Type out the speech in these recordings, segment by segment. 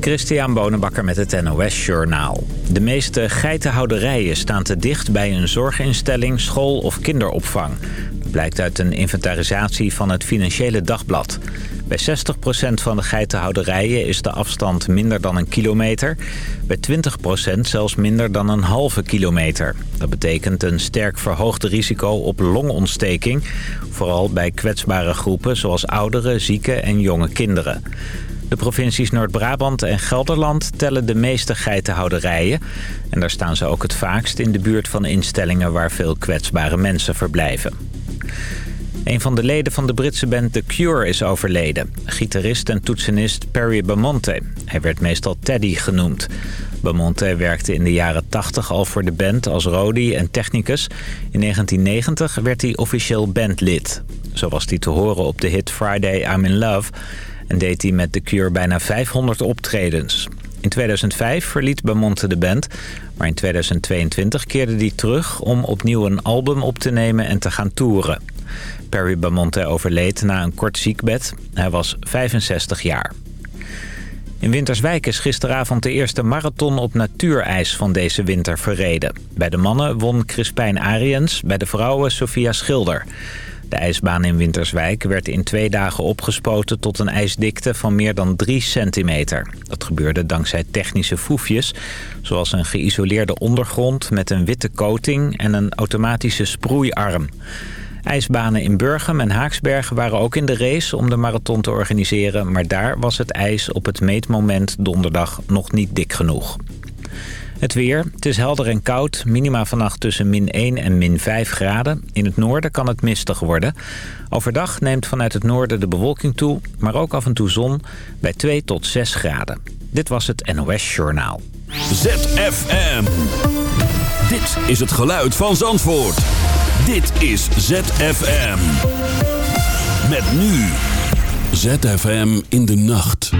Christian Bonenbakker met het NOS Journaal. De meeste geitenhouderijen staan te dicht bij een zorginstelling, school of kinderopvang. Dat blijkt uit een inventarisatie van het Financiële Dagblad. Bij 60% van de geitenhouderijen is de afstand minder dan een kilometer. Bij 20% zelfs minder dan een halve kilometer. Dat betekent een sterk verhoogd risico op longontsteking. Vooral bij kwetsbare groepen zoals ouderen, zieken en jonge kinderen. De provincies Noord-Brabant en Gelderland tellen de meeste geitenhouderijen. En daar staan ze ook het vaakst in de buurt van instellingen waar veel kwetsbare mensen verblijven. Een van de leden van de Britse band The Cure is overleden. Gitarist en toetsenist Perry Bamonte. Hij werd meestal Teddy genoemd. Bamonte werkte in de jaren 80 al voor de band als roadie en technicus. In 1990 werd hij officieel bandlid. Zo was hij te horen op de hit Friday I'm in Love... en deed hij met The Cure bijna 500 optredens. In 2005 verliet Bamonte de band, maar in 2022 keerde hij terug... om opnieuw een album op te nemen en te gaan toeren. Perry Bamonte overleed na een kort ziekbed. Hij was 65 jaar. In Winterswijk is gisteravond de eerste marathon op natuurijs van deze winter verreden. Bij de mannen won Crispijn Ariens, bij de vrouwen Sofia Schilder. De ijsbaan in Winterswijk werd in twee dagen opgespoten tot een ijsdikte van meer dan 3 centimeter. Dat gebeurde dankzij technische foefjes, zoals een geïsoleerde ondergrond met een witte coating en een automatische sproeiarm. IJsbanen in Burgum en Haaksbergen waren ook in de race om de marathon te organiseren... maar daar was het ijs op het meetmoment donderdag nog niet dik genoeg. Het weer. Het is helder en koud. Minima vannacht tussen min 1 en min 5 graden. In het noorden kan het mistig worden. Overdag neemt vanuit het noorden de bewolking toe, maar ook af en toe zon bij 2 tot 6 graden. Dit was het NOS Journaal. ZFM. Dit is het geluid van Zandvoort. Dit is ZFM. Met nu. ZFM in de nacht.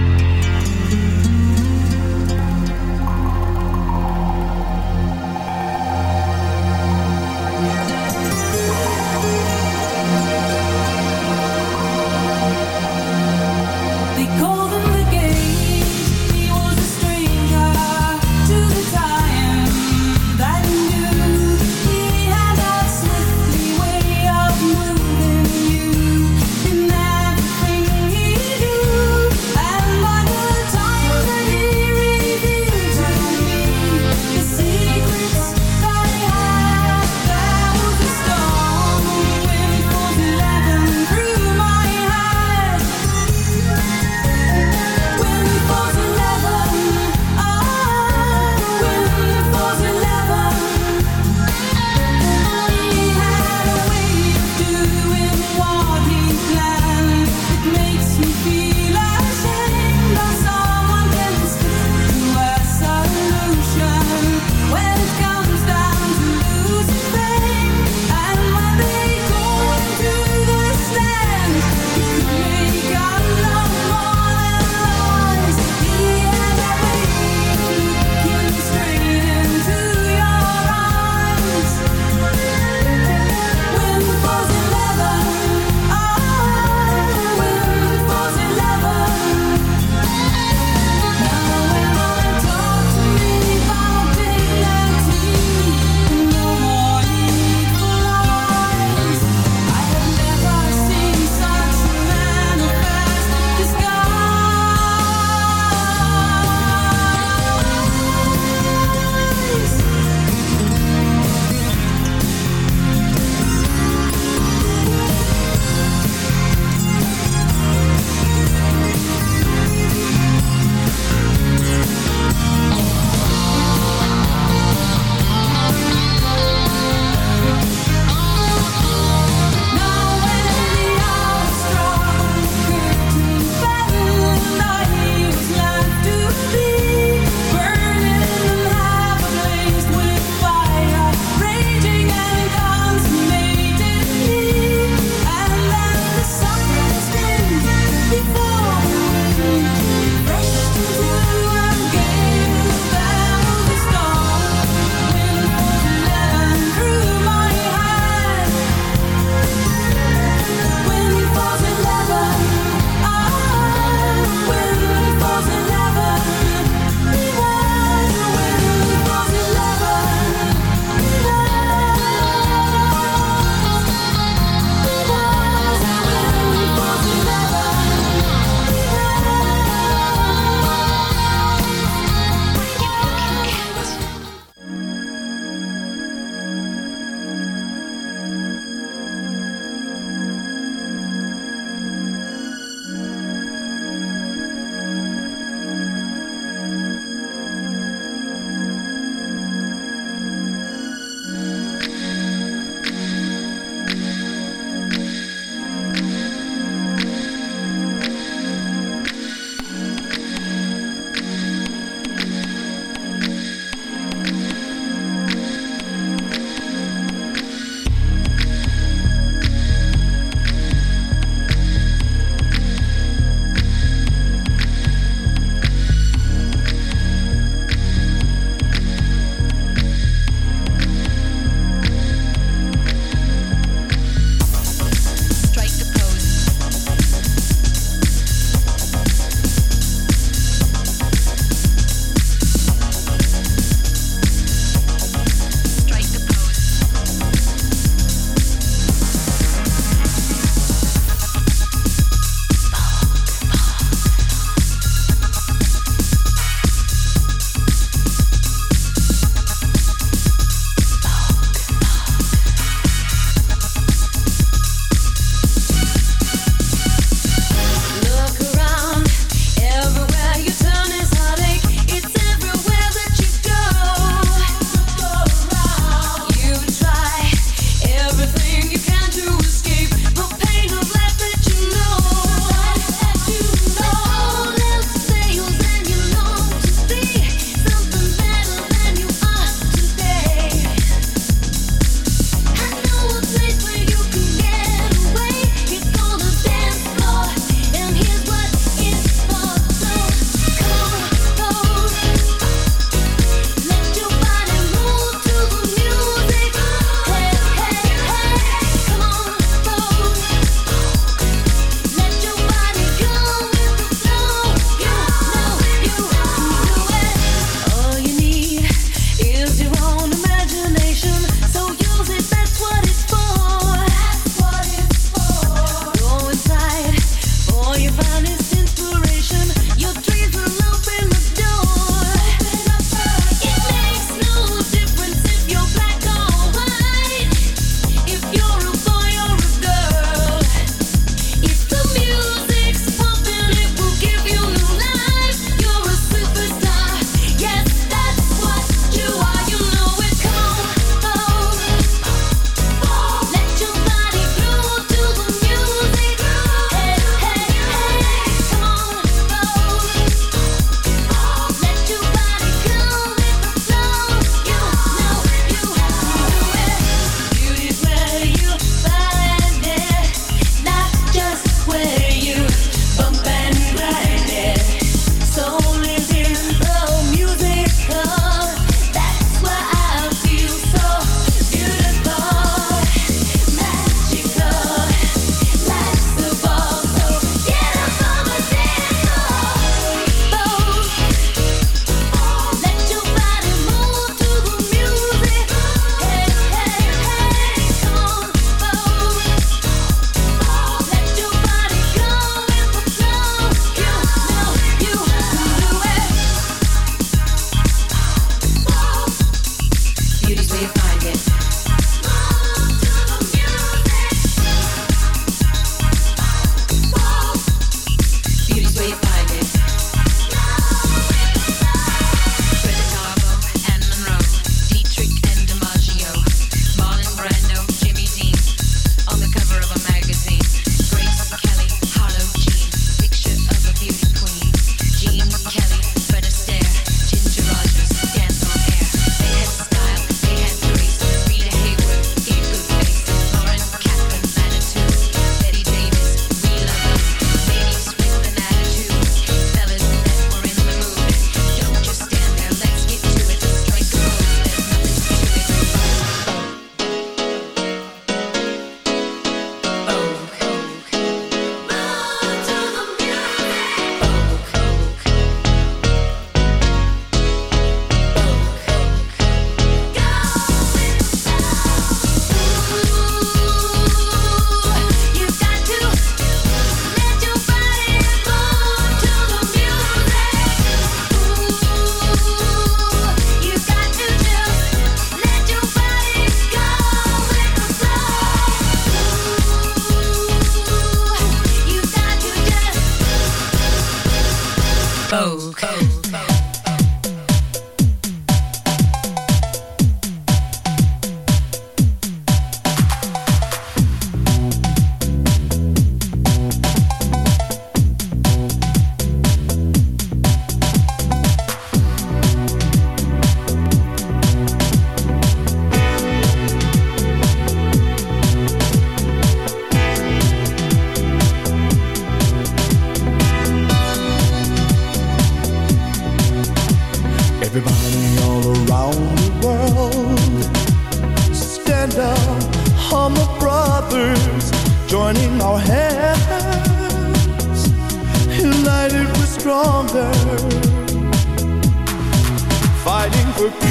Okay.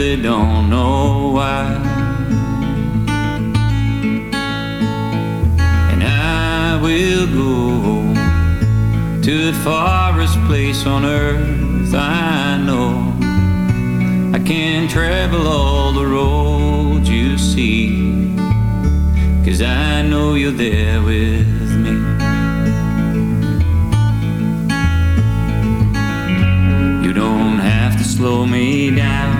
Really don't know why. And I will go to the farthest place on earth I know. I can travel all the roads you see, cause I know you're there with me. You don't have to slow me down,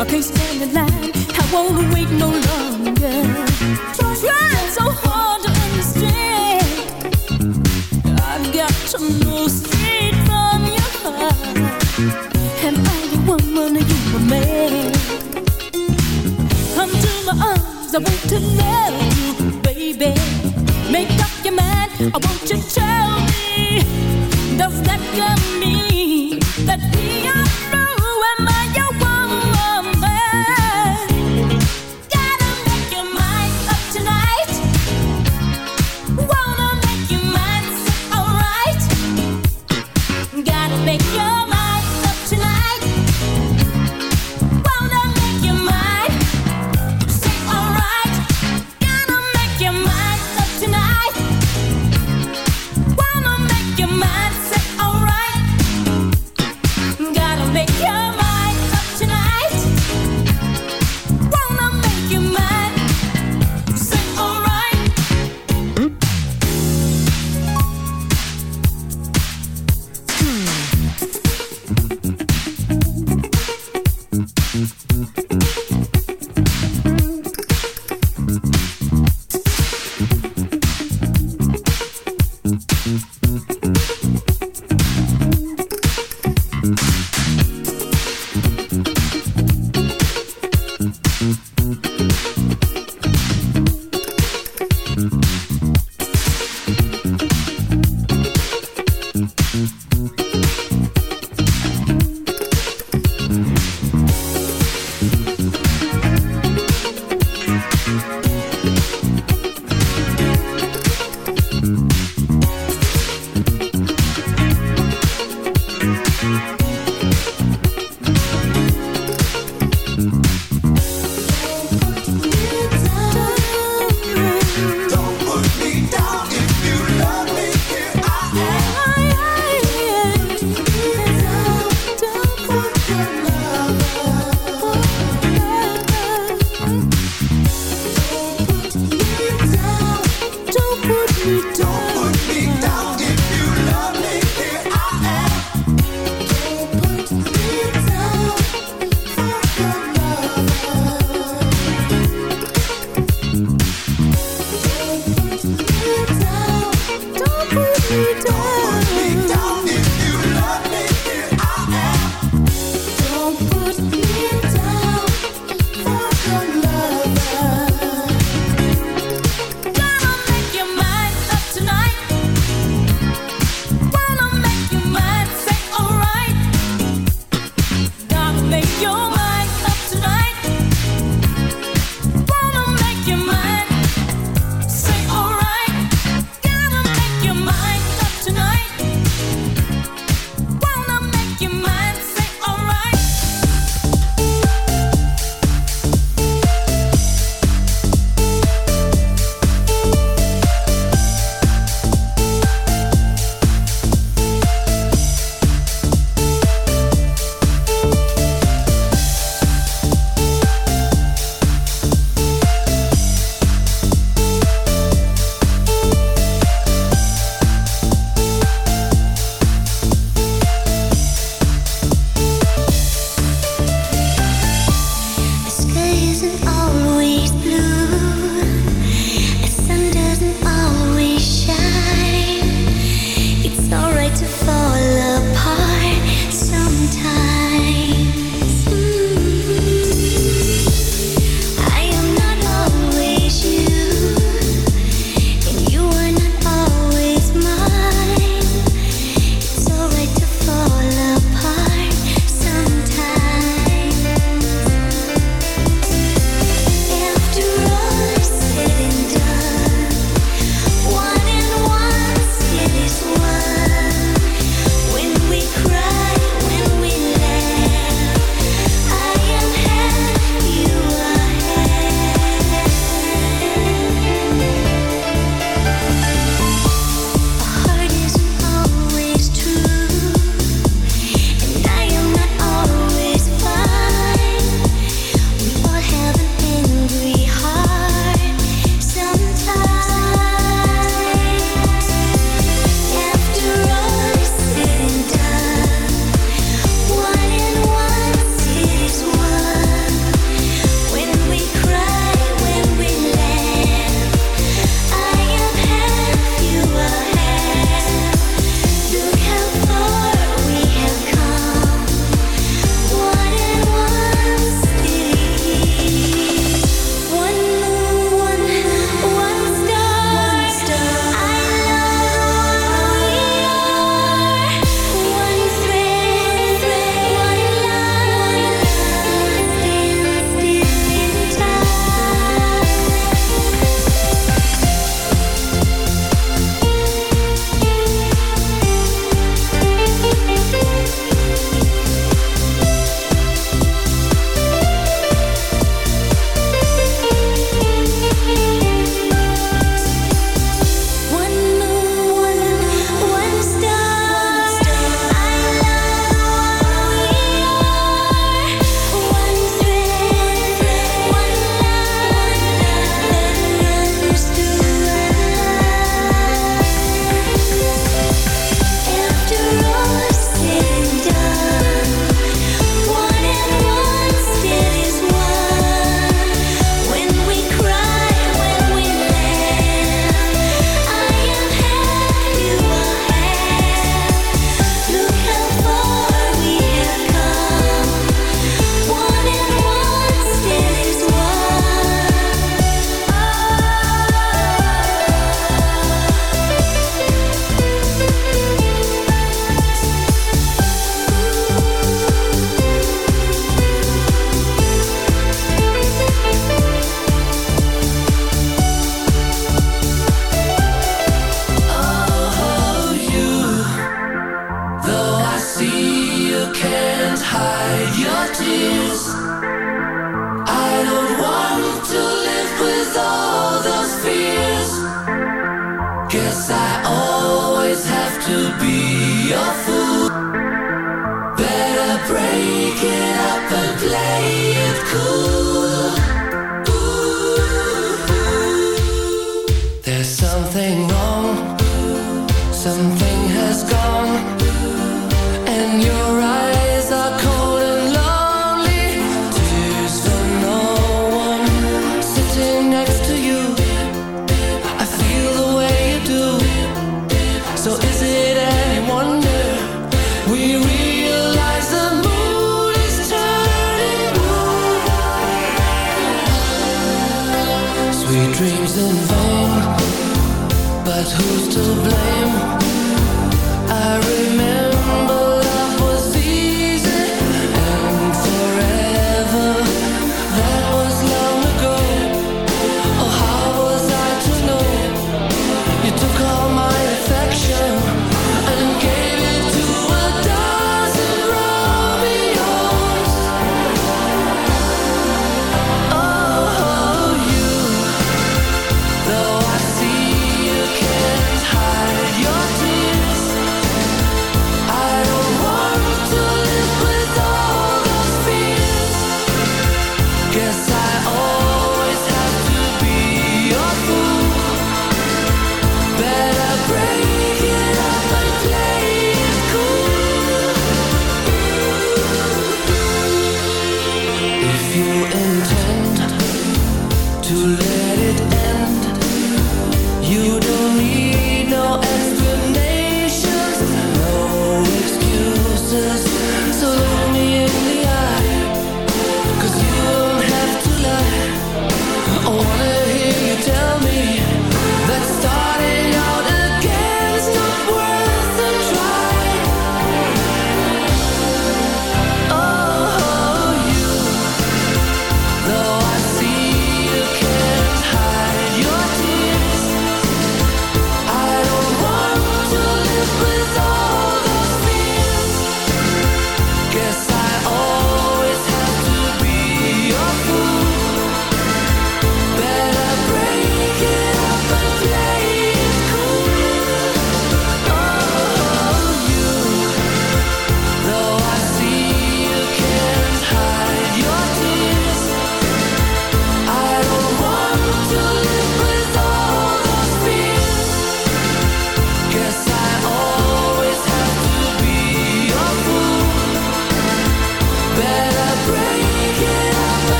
I can't stand the line. I won't wait no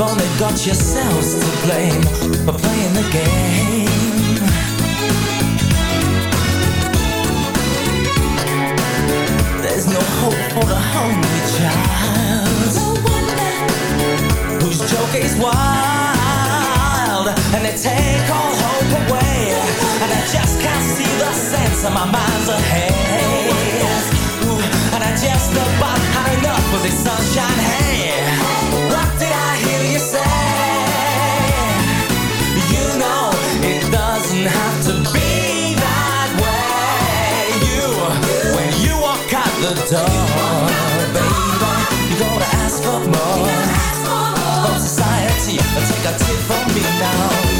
You've only got yourselves to blame for playing the game. There's no hope for the hungry child. No wonder whose joke is wild, and they take all hope away. And I just can't see the sense of my mind's ahead. Ooh, and I just about high enough for this sunshine. Hey, what did I? Door, baby, you gotta ask for more. From society, take a tip from me now.